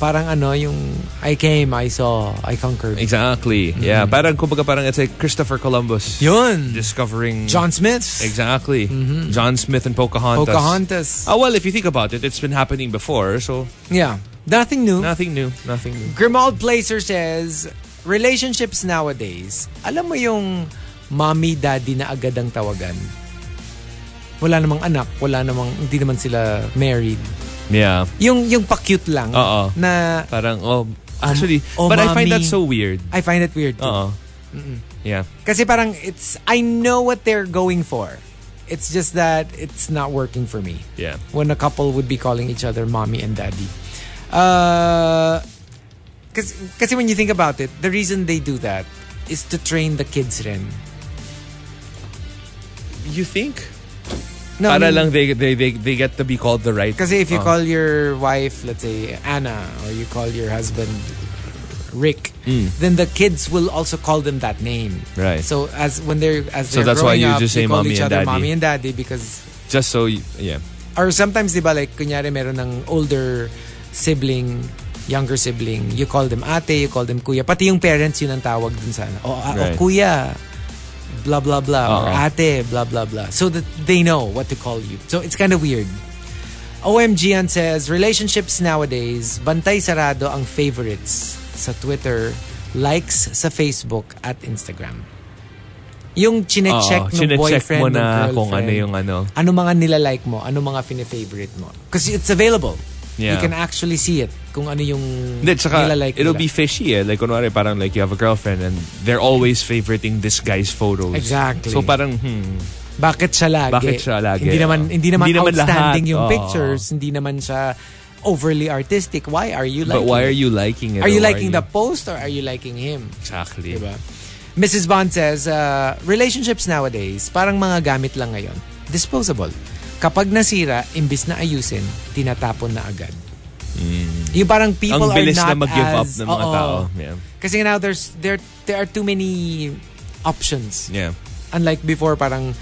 Parang ano, yung I came, I saw, I conquered. exactly. Yeah, parang, kumbaga parang it's like Christopher Columbus. Yun. Discovering. John Smith. Exactly. John Smith and Pocahontas. Pocahontas. Oh, well, if you think about it, it's been happening before, so Yeah. Nothing new. nothing new. Nothing new. Grimald Placer says, relationships nowadays, alam mo yung mommy, daddy na agad ang tawagan. Wala namang anak, wala namang, hindi naman sila married. Yeah. Yung, yung pa-cute lang. Oo. Na, Parang, oh, actually, oh, but I find mommy. that so weird. I find it weird too. Oo. Yeah. Kasi parang, it's, I know what they're going for. It's just that it's not working for me. Yeah. when a couple would be calling each other mommy and daddy. Uh, kasi when you think about it, the reason they do that is to train the kids rin. You think? No, I Para mean, lang they, they, they, they get to be called the right. Kasi if you Oh. call your wife, let's say Anna, or you call your husband Rick, then the kids will also call them that name. Mm. Right. So as when they're as So they're that's why you up, just say mommy each and other daddy. mommy and daddy because Just so, you, yeah. or sometimes di ba like kunyari meron ng older sibling younger sibling you call them ate you call them kuya pati yung parents yun ang tawag dun sa ano oh, ah, oh, Right. kuya blah blah blah or Oo. ate blah blah blah so that they know what to call you so it's kind of weird OMG Yan says relationships nowadays bantay sarado ang favorites sa Twitter likes sa Facebook at Instagram yung chinecheck ng chinecheck boyfriend mo ng na girlfriend kung ano yung ano. ano mga nilalike mo, ano mga fine-favorite mo. Because it's available. You Yeah. can actually see it kung ano yung Hindi, tsaka, nilalike it'll nila. be fishy eh. Like, kunwari, parang like you have a girlfriend and they're always favoriting this guy's photos. Exactly. So parang, hmm. Bakit siya lagi? Bakit siya lagi? Hindi naman, hindi naman Hindi naman outstanding lahat. yung Oo. pictures. Hindi naman siya overly artistic. Why are you liking But why are you liking it? Are you liking the you- post or are you liking him? Exactly. Diba? Mrs. Bond says, uh, relationships nowadays, parang mga gamit lang ngayon. Disposable. Kapag nasira, imbis na ayusin, tinatapon na agad. Yung parang people Mm. Ang bilis are not na mag-give up as, ng mga Oo. tao. Yeah. Kasi now there's there there are too many options. Yeah. Unlike before parang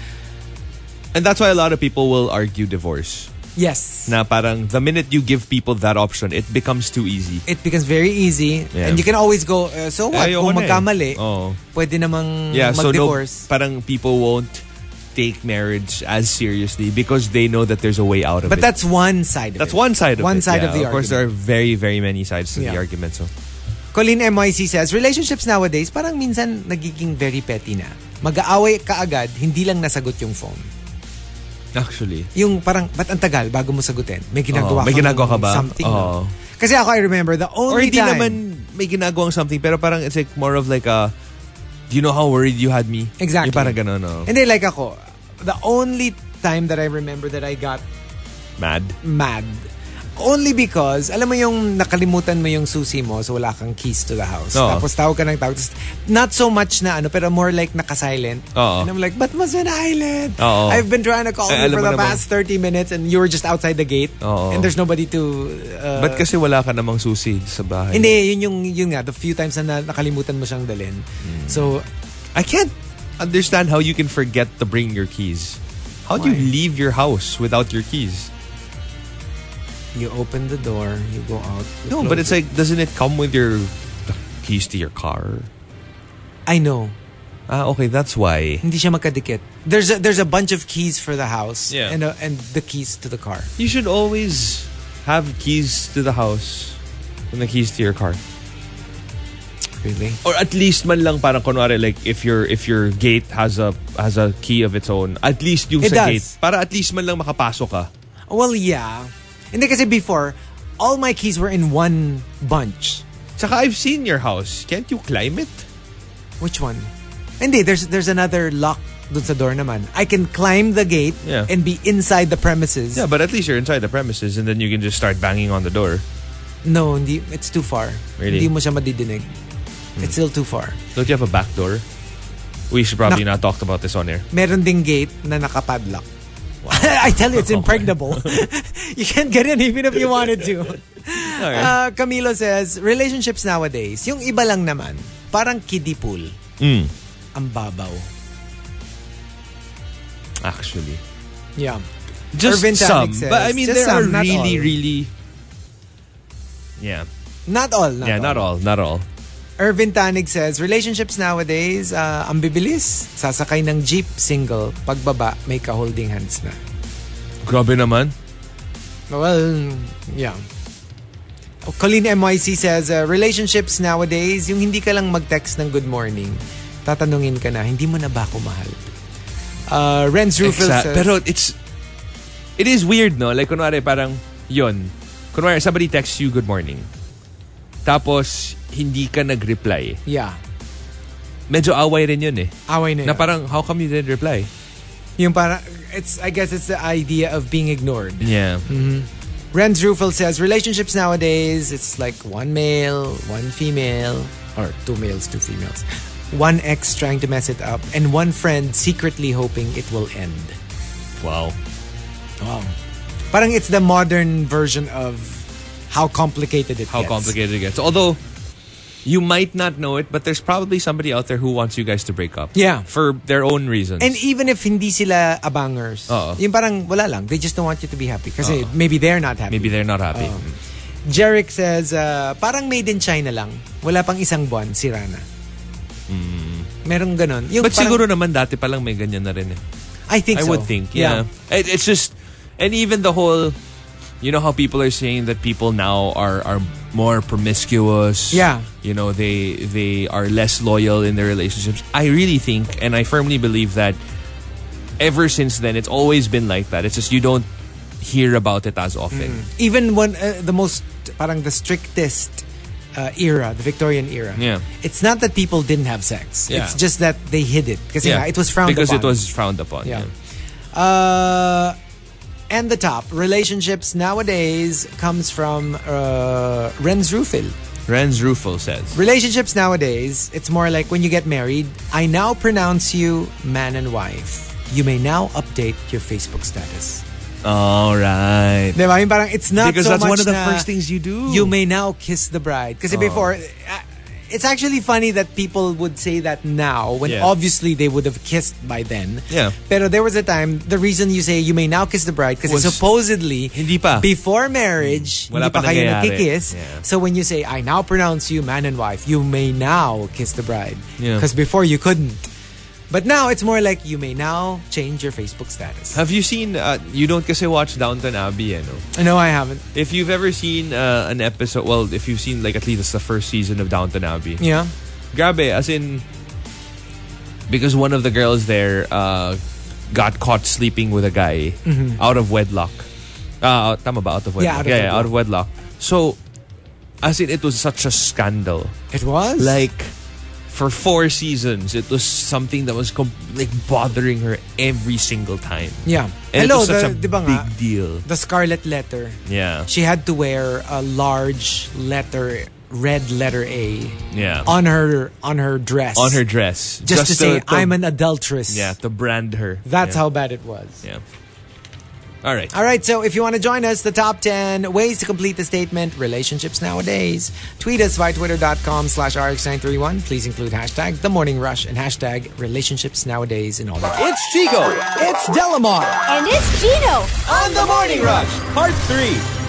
And that's why a lot of people will argue divorce. yes. Na parang the minute you give people that option, it becomes too easy. it becomes very easy Yeah. and you can always go uh, so what Ayoko kung eh. magkamali Oo. pwede namang Yeah, so no, mag-divorce. parang people won't take marriage as seriously because they know that there's a way out of but it. that's one side of That's it. one side of one it. side yeah. of the Of course, there are argument. very, very many sides to Yeah. the argument. So Colleen MYC says, relationships nowadays parang minsan nagiging very petty na. Mag-aaway ka agad, hindi lang nasagot yung phone. Actually. Yung parang, ba't ang tagal bago mo sagutin? May ginagawa Oo, may ginagawa ka ba? Something. Oo. no? Kasi ako, I remember, the Or only hindi time... naman may ginagawang something, pero parang it's like more of like a, do you know how worried you had me? Exactly. Yung parang ganun, no? Hindi, like ako, the only time that I remember that I got Mad. mad, only because, alam mo yung nakalimutan mo yung susi mo so wala kang keys to the house. Oo. Tapos tawag ka ng tawag. Tapos, Not so much na ano, pero more like naka-silent. Oo. And I'm like, ba't mas silent? Oo. I've been trying to call Eh, you alam for the naman. past 30 minutes and you were just outside the gate. Oo. And there's nobody to... Uh, Ba't kasi wala ka namang susi sa bahay? Hindi, yun yung, yun nga, the few times na nakalimutan mo siyang dalhin. Hmm. So, I can't understand how you can forget to bring your keys. How do you leave your house without your keys? you open the door, you go out. you No, but it's it. like, doesn't it come with your the keys to your car? I know. Ah, okay, that's why. Hindi siya magkadikit. There's a, there's a bunch of keys for the house Yeah. and, a, and the keys to the car. You should always have keys to the house and the keys to your car. Really? Or at least man lang parang kunwari like if your if your gate has a has a key of its own, at least yung It sa does. gate para at least man lang makapasok ka. Well, yeah. Hindi kasi before, all my keys were in one bunch. Tsaka I've seen your house. Can't you climb it? Which one? Hindi, there's there's another lock dun sa door naman. I can climb the gate Yeah. and be inside the premises. Yeah, but at least you're inside the premises and then you can just start banging on the door. No, hindi, it's too far. Really? Hindi mo siya madidinig. It's still too far. Don't you have a back door? We should probably not talk about this on air. Meron ding gate na nakapadlock. I tell you, it's impregnable. you can't get in even if you wanted to. Uh, Camilo says, relationships nowadays, yung iba lang naman, parang kiddie pool. Mm, Ang babaw. actually. Yeah. Just Irvin some. Says, but I mean, there are some, not really, all. really... Yeah. Not all. Not yeah, all. not all. Not all. Irvin Tanig says, relationships nowadays, uh, ang bibilis. Sasakay ng jeep, single. Pagbaba, may ka-holding hands na. Grabe naman. Well, yeah. Oh, Colleen MYC says, uh, relationships nowadays, yung hindi ka lang mag-text ng good morning, tatanungin ka na, hindi mo na ba ako mahal? Uh, Renz Rufil Exact- says, Pero it's... It is weird, no? Like, kunwari, parang, yon. Kunwari, somebody texts you good morning. Tapos, hindi ka nag-reply. yeah, Medyo away rin yun eh. away na Na yun. parang, how come you didn't reply? Yung parang, it's, I guess it's the idea of being ignored. Yeah. Renz Rufel says relationships nowadays it's like one male, one female, or two males, two females. One ex trying to mess it up, and one friend secretly hoping it will end. Wow. Wow. Parang it's the modern version of how complicated it How gets. complicated it gets. Although, you might not know it, but there's probably somebody out there who wants you guys to break up. Yeah. For their own reasons. And even if hindi sila abangers, yung parang wala lang. They just don't want you to be happy. Kasi maybe they're not happy. Maybe they're not happy. Jerick says, uh, parang made in China lang. Wala pang isang buwan, sira na. Merong ganon. Yung Hmm. But parang- siguro naman dati pa lang may ganyan na rin eh. I think I so. would think, yeah. It, it's just, and even the whole, you know how people are saying that people now are are more promiscuous. Yeah. You know they they are less loyal in their relationships. I really think, and I firmly believe that ever since then, it's always been like that. It's just you don't hear about it as often. Even when uh, the most, parang the strictest uh, era, the Victorian era. Yeah. It's not that people didn't have sex. Yeah. It's just that they hid it. Kasi nga, it was frowned because upon. it was frowned upon. Yeah. Yeah. Uh, and the top, relationships nowadays comes from uh, Renz Rufil. Renz Rufel says. Relationships nowadays, it's more like when you get married, I now pronounce you man and wife. You may now update your Facebook status. All right. Diba? Yung parang it's not Because so that's much one of the na first things you do. You may now kiss the bride. Because Oh. before, it's actually funny that people would say that now when Yeah. obviously they would have kissed by then. Yeah. Pero there was a time, the reason you say you may now kiss the bride Was- supposedly Hindi pa. before marriage, hmm. Wala hindi pa pa kayo nagkikiss. Yeah. So when you say, I now pronounce you man and wife, you may now kiss the bride. Yeah. Because before you couldn't. But now it's more like you may now change your Facebook status. Have you seen, uh, you don't kasi watch Downton Abbey, eh, no? No, I haven't. If you've ever seen uh, an episode, well, if you've seen like at least the first season of Downton Abbey, Yeah. grabe, as in, because one of the girls there uh, got caught sleeping with a guy out of wedlock. Uh, tama ba? Out of wedlock? Yeah, out of yeah, wedlock. out of wedlock. So, as in, it was such a scandal. It was? Like, for four seasons, it was something that was com- like bothering her every single time. yeah. And Hello, it was such the, a big nga, deal. the Scarlet Letter. Yeah. She had to wear a large letter, red letter A, Yeah. on her on her dress. On her dress. just, to say, I'm an adulteress. Yeah, to brand her. That's yeah. how bad it was. Yeah. All right. All right, so if you want to join us, the top 10 ways to complete the statement, relationships nowadays, tweet us via twitter.com slash rx931. Please include hashtag the morning rush and hashtag relationships nowadays in all of it. It's Chico. It's Delamar And it's Gino. on the morning rush. Part 3.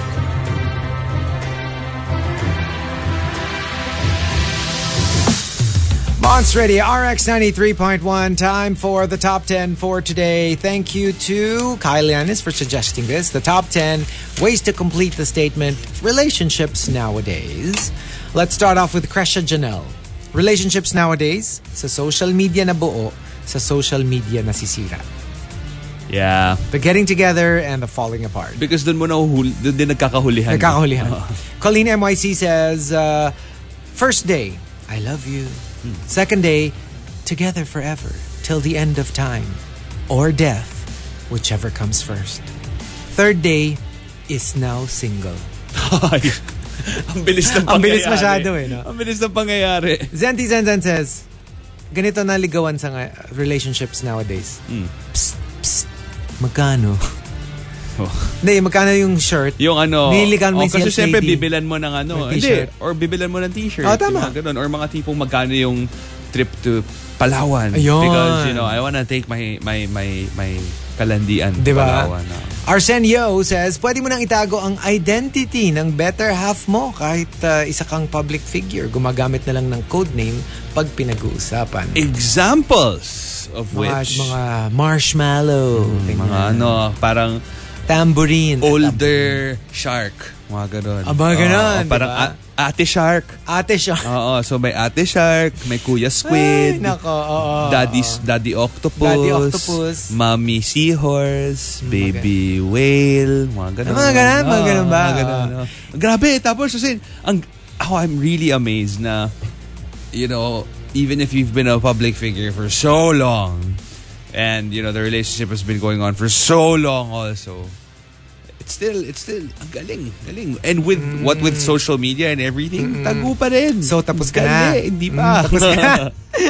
Monster Radio RX 93.1. Time for the top 10 for today. Thank you to Kyle Yanis for suggesting this. The top 10 ways to complete the statement relationships nowadays. Let's start off with Kresha Janelle. Relationships nowadays, sa social media na buo, sa social media nasisira. Yeah. The getting together and the falling apart. Because dun mo na hul- dun din nagkakahulihan. Nagkakahulihan. Colleen MYC says, uh, first day, I love you. Second day, together forever, till the end of time. Or death, whichever comes first. Third day, is now single. Ay, Ang bilis ng Ang bilis pangyayari. masyado eh, no? Ang bilis ng pangyayari. Zenti Zenzen says, ganito na ligawan sa nga- relationships nowadays. Psst, psst, magkano? Oh. Hindi, magkano yung shirt? Yung ano, Nililigan mo oh, yung kasi siyempre bibilan mo ng ano, hindi, t-shirt. or bibilan mo ng t-shirt. Oh, tama. yung mga ganun. Or mga tipong magkano yung trip to Palawan. Ayun. Because, you know, I wanna take my my my my kalandian Diba? Palawan. ah. Arsenio says, pwede mo nang itago ang identity ng better half mo kahit uh, isa kang public figure. Gumagamit na lang ng codename pag pinag-uusapan. Examples of Mga, which, mga marshmallow, ganyan. mga ano, parang tambourine. older shark. Mga ganun. Ah, mga ganun, Oo, parang diba? a- ate shark. Ate siya. Oo, so may ate shark, may kuya Ay, squid. nako, oo. Daddy's, daddy octopus. Daddy octopus. Mommy seahorse. Baby whale. Mga ganun. Mga ganun, mga Oo, ganun ba? mga ganun, oo. Grabe. Tapos kasi, ang, ako, I'm really amazed na, you know, even if you've been a public figure for so long, and, you know, the relationship has been going on for so long also, it's still, it's still, ang galing, galing. And with, what with social media and everything, tago pa rin. So, tapos ka na. Hindi pa. Mm, tapos ka na.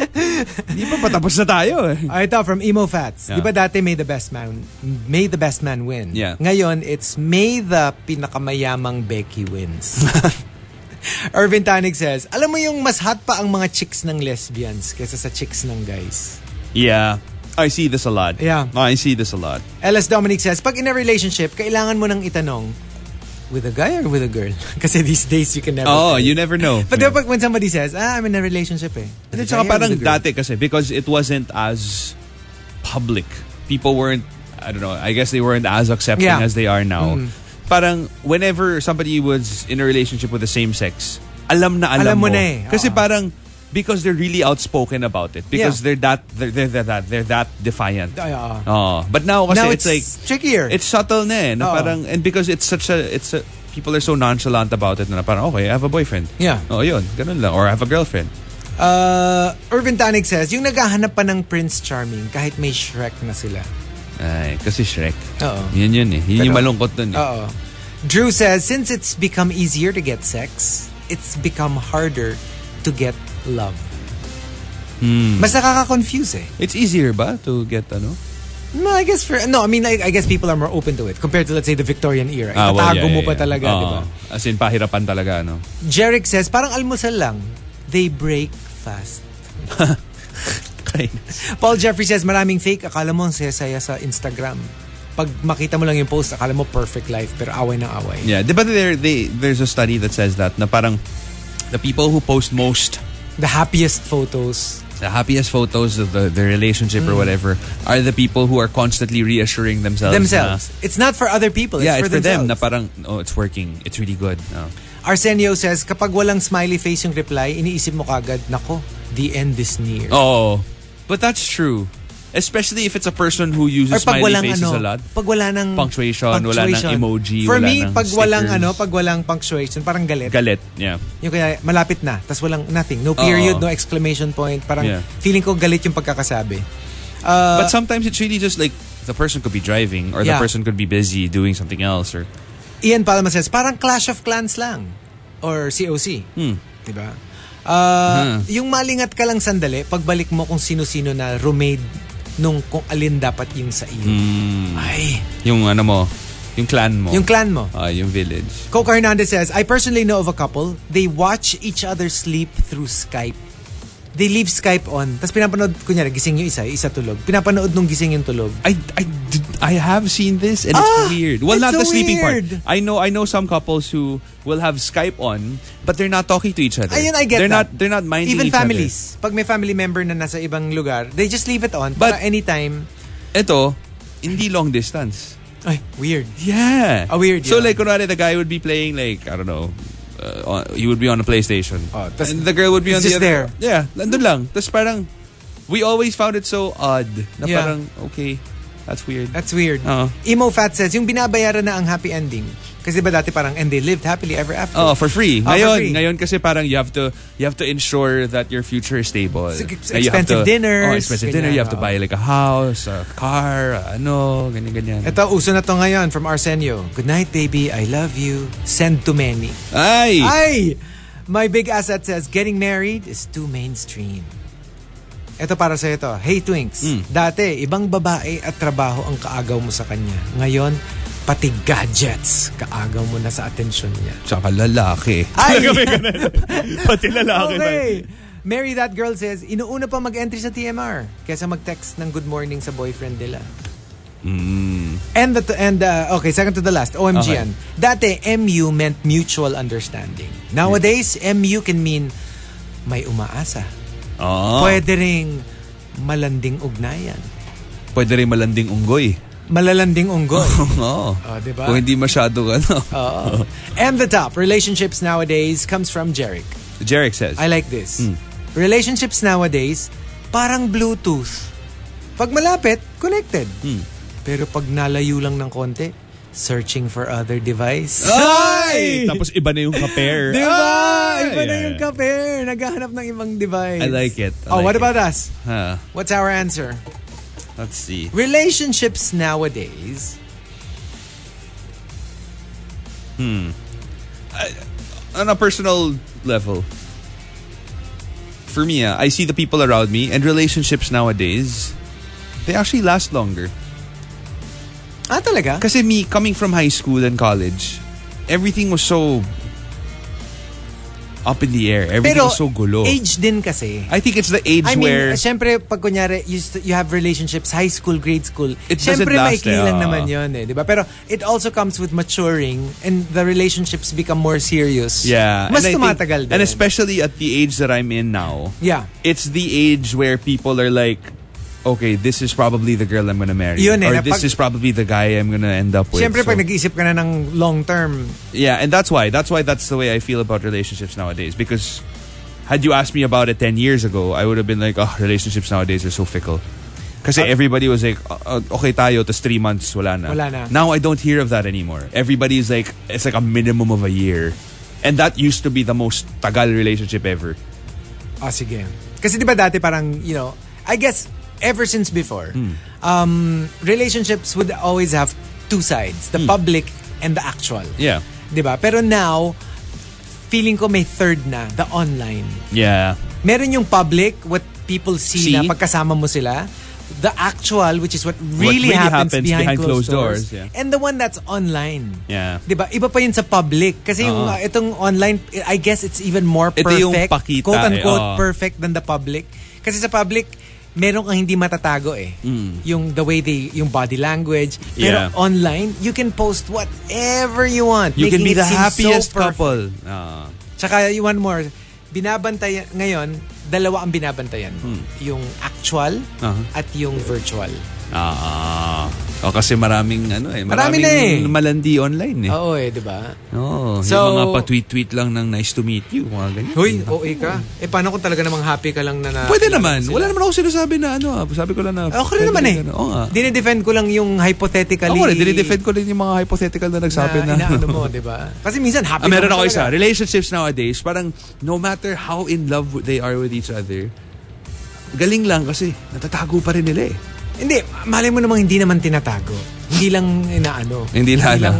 Hindi pa patapos na tayo eh. Ah, ito, from Emo Fats. Yeah. Di ba dati may the best man, may the best man win? Yeah. Ngayon, it's may the pinakamayamang Becky wins. Irvin Tanig says, alam mo yung mas hot pa ang mga chicks ng lesbians kaysa sa chicks ng guys. Yeah. I see this a lot. Yeah. I see this a lot. LS Dominic says, pag in a relationship, kailangan mo nang itanong, with a guy or with a girl? Kasi these days, you can never Oh, you never know. But then pag when somebody says, ah, I'm in a relationship eh. With At saka parang dati kasi because it wasn't as public. People weren't, I don't know, I guess they weren't as accepting Yeah. as they are now. Parang whenever somebody was in a relationship with the same sex, alam na alam, Alam mo mo. na eh. Kasi Oo. parang because they're really outspoken about it. Because Yeah. they're that they're, they're that they're that defiant. Ay, oo. Oh, but now kasi Now it's, it's, like trickier. it's subtle na eh. Na Oo. parang, and because it's such a, it's a, people are so nonchalant about it na parang, okay, I have a boyfriend. Yeah. Oh, yun. Ganun lang. Or I have a girlfriend. Uh, Irvin Tanig says, yung naghahanap pa ng Prince Charming kahit may Shrek na sila. Ay, kasi Shrek. Oo. Yun yun eh. Yun yung Pero- malungkot dun eh. Oo. Drew says, since it's become easier to get sex, it's become harder to get love. Hmm. Mas nakaka-confuse eh. It's easier ba to get ano? No, I guess for no, I mean like, I guess people are more open to it compared to let's say the Victorian era. Ah, well, Itatago yeah, mo yeah, pa yeah. talaga, Oo. di ba? As in, pahirapan talaga, ano? Jeric says, parang almusal lang. They break fast. Paul Jeffrey says, maraming fake. Akala mo ang saya-saya sa Instagram. Pag makita mo lang yung post, akala mo perfect life, pero away ng away. yeah. Di ba there, they, there's a study that says that na parang the people who post most The happiest photos the happiest photos of the, the relationship or whatever are the people who are constantly reassuring themselves. themselves. It's not for other people. Na, yeah, it's it's for, for them na themselves. parang, oh, it's working. It's really good. Oh. Arsenio says, kapag walang smiley face yung reply, iniisip mo kagad, nako, the end is near. Oh, but that's true. Especially if it's a person who uses smiley walang faces ano, a lot. pag wala ng Punctuation, wala ng emoji, For wala me, ng pag walang stickers. ano, pag walang punctuation, parang galit. Galit, yeah. Yung kaya malapit na, tas walang nothing, no period, Oo. no exclamation point, parang Yeah. feeling ko galit yung pagkakasabi. Uh, but sometimes it's really just like the person could be driving or Yeah. the person could be busy doing something else or Ian Palma says, parang Clash of Clans lang. Or COC. Hmm. Diba? Uh, Yung malingat ka lang sandali, pagbalik mo kung sino-sino na roommate nung kung alin dapat yung sa iyo. Ay, yung ano mo, yung clan mo. yung clan mo. Ah, yung village. Coco Hernandez says, I personally know of a couple, they watch each other sleep through Skype. They leave Skype on. Tapos pinapanood, kunyari, gising yung isa, isa tulog. Pinapanood nung gising yung tulog. I I did- I have seen this and Ah, it's weird. Well, it's not so the sleeping weird. part. I know I know some couples who will have Skype on, but they're not talking to each other. Ayun, I get they're that. not they're not minding Even each families. Pag may family member na nasa ibang lugar, they just leave it on. But- anytime. other. Ito, hindi long distance. Ay, weird. Yeah. Ah, weird So yun. like, kunwari, the guy would be playing like, I don't know, uh, he would be on a PlayStation. Oh, tas- and the girl would be on the just other. there. Yeah, nandun lang. Tapos parang, we always found it so odd. Na Yeah. parang, okay, that's weird. That's weird. Oo. Emo Fat says, yung binabayaran na ang happy ending. Kasi ba dati parang, and they lived happily ever after. Oh, for free. Oh, for ngayon, free. ngayon kasi parang you have to you have to ensure that your future is stable. It's have expensive to- dinners, Oh, expensive dinner. You have to ganyan, buy like a house, a car, ano, ganyan ganyan. Ito, uso na to ngayon from Arsenio. Good night, baby. I love you. Send to many. Ay! Ay! My big asset says, getting married is too mainstream. Ito para sa ito. Hey Twinks, Hmm. dati ibang babae at trabaho ang kaagaw mo sa kanya. Ngayon, pati gadgets kaagaw mo na sa atensyon niya. Tsaka lalaki. Ay! Pati lalaki. okay. Mary That Girl says, inuuna pa mag-entry sa TMR kesa mag-text ng good morning sa boyfriend nila. Mm. And the and uh, okay, second to the last, OMG Okay. yan. Dati MU meant mutual understanding. Nowadays, MU can mean may umaasa. Oh. Pwede ring malanding ugnayan. Pwede rin malanding unggoy. Malalanding unggoy. Oo. Oh, diba? Kung hindi masyado ano. Oo. And the top, relationships nowadays comes from Jeric. Jarek says. I like this. Hmm. Relationships nowadays, parang Bluetooth. Pag malapit, connected. Hmm. Pero pag nalayo lang ng konti, searching for other device. Ay! Tapos iba na yung ka-pair. Di ba? Ay! Iba na yung kape. Naghahanap ng ibang device. I like it. I oh, like what it. about us? Huh. What's our answer? Let's see. Relationships nowadays. Hmm. On a personal level, for me, ah, I see the people around me and relationships nowadays, they actually last longer. Ah, talaga? Kasi me, coming from high school and college, everything was so up in the air. Everything Pero was so gulo. age din kasi. I think it's the age I mean, where syempre, pag kunyari, you, you have relationships, high school, grade school, It doesn't syempre last maikli eh, lang naman yun eh, di ba? Pero it also comes with maturing and the relationships become more serious. yeah, Mas and I think- tumatagal din. And especially at the age that I'm in now, yeah. it's the age where people are like, okay, this is probably the girl I'm gonna marry. Yun eh, or na this pag- is probably the guy I'm gonna end up with. Syempre, So- pag nag-iisip ka na ng long term, Yeah, and that's why. That's why that's the way I feel about relationships nowadays. Because had you asked me about it 10 years ago, I would have been like, oh, relationships nowadays are so fickle. Kasi everybody was like, "Uh, uh, okay tayo, tas three months, wala na. Wala na. Now I don't hear of that anymore. Everybody is like, it's like a minimum of a year. And that used to be the most tagal relationship ever. Ah, sige. Kasi di ba dati parang, you know, I guess ever since before, um, relationships would always have two sides, the public and the actual. Yeah. Di ba? Pero now, feeling ko may third na, the online. Yeah. Meron yung public, what people see, See? na pagkasama mo sila. The actual, which is what really, really happens, happens behind, behind closed, closed doors. doors, yeah. And the one that's online. Yeah. 'Di ba? Iba pa yun sa public kasi yung Oo. uh, itong online I guess it's even more Ito perfect. yung pakita quote unquote eh, oo. perfect than the public. Kasi sa public meron kang hindi matatago eh. Yung the way they yung body language. Pero Mm. Yeah. online, you can post whatever you want. You can be the so happiest perfect. couple. Ah. Tsaka one more, binabantay ngayon, dalawa ang binabantayan mo. Yung actual Aha. at yung virtual. Ah. O kasi maraming ano eh. Marami Maraming na eh. malandi online eh. Oo eh, di ba? Oo. So- yung mga pa-tweet-tweet lang ng nice to meet you. Mga ganyan. Hoy, OA ka. Eh, paano kung talaga namang happy ka lang na na... Pwede naman. Wala naman ako sinasabi na ano. ah. Sabi ko lang na... Ako rin naman eh. pwede Oo nga. Dinidefend ko lang yung hypothetically... Ako rin, dinidefend ko rin yung mga hypothetical na nagsabi na... inaano mo, di ba? Kasi minsan happy Ah, meron naman ako isa. talaga. Relationships nowadays, parang no matter how in love they are with each other, galing lang kasi natatago pa rin nila eh. Hindi, malay mo namang hindi naman tinatago. Hindi lang inaano. Hindi lang, Hindi lang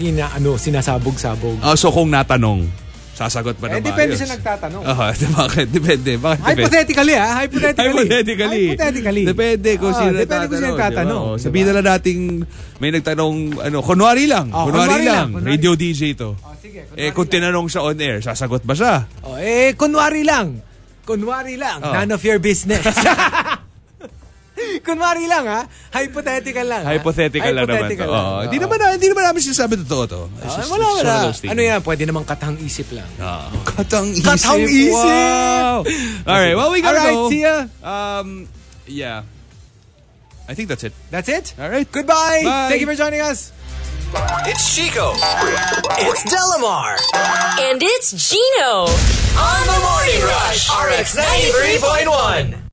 inaano, sinasabog-sabog. Ah, so kung natanong, sasagot ba eh, na depende maayos? siya nagtatanong. Aha, bakit? Depende. Bakit depende? Hypothetically ah, hypothetically. Hypothetically. Hypothetically. Depende kung Ah, sino depende kung sino nagtatanong. Diba? Oh? Sabihin na lang nating may nagtanong, ano, kunwari lang. Oh, kunwari, kunwari lang, lang. kunwari. Radio DJ to. Oh, sige, eh, kung tinanong siya on air, sasagot ba siya? Oh, eh, kunwari lang. Kunwari lang. Oh. None of your business. kunwari lang ha. Hypothetical lang. ha? Hypothetical, lang naman to. Hypothetical Oo. lang. Hindi naman, hindi naman namin sinasabi totoo to. It's Ah, just- wala, it's one wala. of those things. Ano yan? Pwede namang katang isip lang. Katang isip. Katang isip. Wow. All right, well, we gotta Alright, go. see ya. Um, yeah. I think that's it. That's it? All right. Goodbye. Bye. Thank you for joining us. It's Chico. It's Delamar. And it's Gino. On the Morning Rush. RX 93.1.